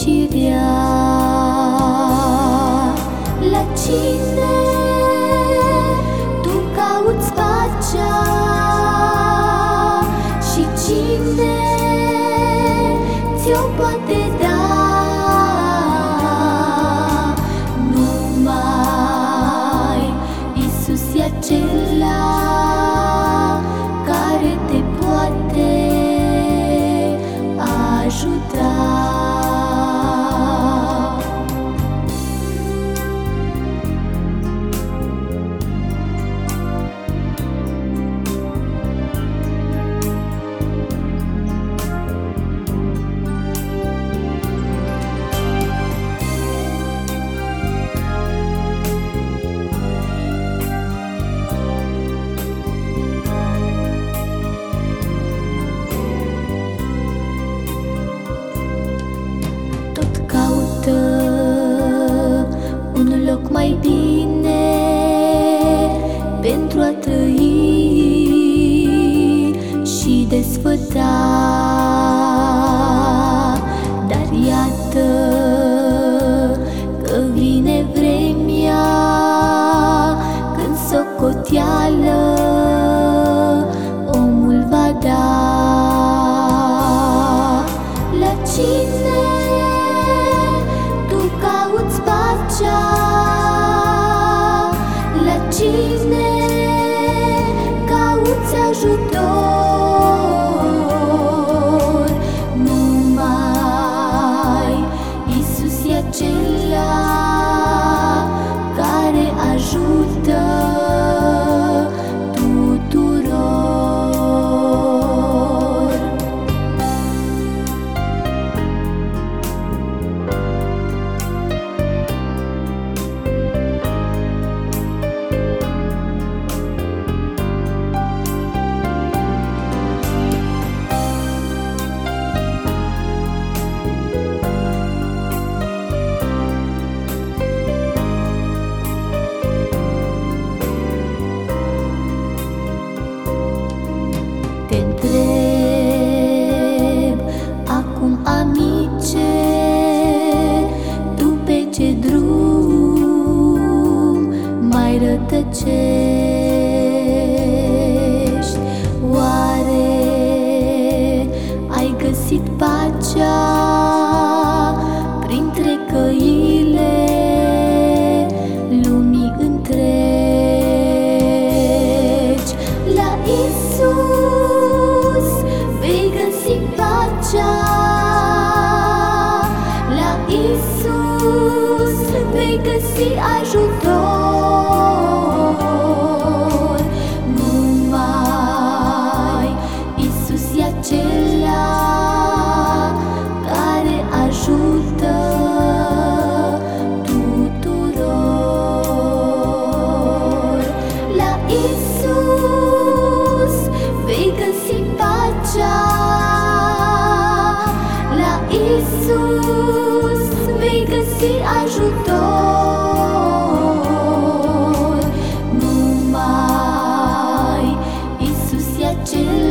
ချီပြလက်ချီ loc mai bine pentru a trăi și desfăta. Dar iată că vine vremea când socoteală ajutor. Numai Isus e acela care ajută rătăcești? Oare ai găsit pacea Printre căile lumii întregi? La Isus vei găsi pacea. La Isus vei găsi ajutor ajutor. Numai Iisus e acela